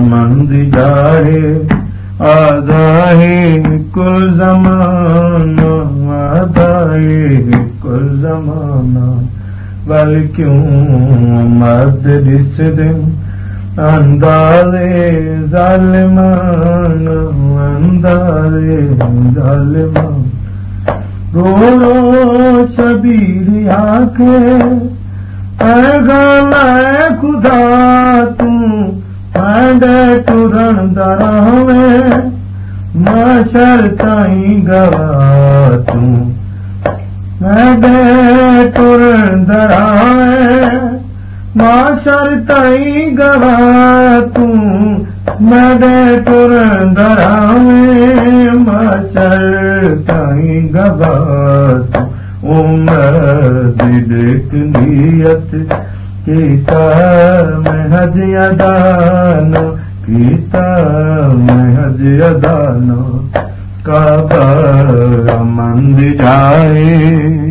مند جائے آدھائے کل زمانہ آدھائے کل زمانہ بل کیوں مرد جس دن اندازے ظالمان اندازے ظالمان۔ رو رو شبیر آنکھیں گال خدا تڈے ٹورن دراوے ماشر تائیں گوا تڈے ٹورن دراوے ماشر تائیں گوا تڈے ٹورن دراوے ماشر تائیں گوا دیکھ نیت کیتا میں حج ادان کیتا میں حج ادان کعبہ مند جائے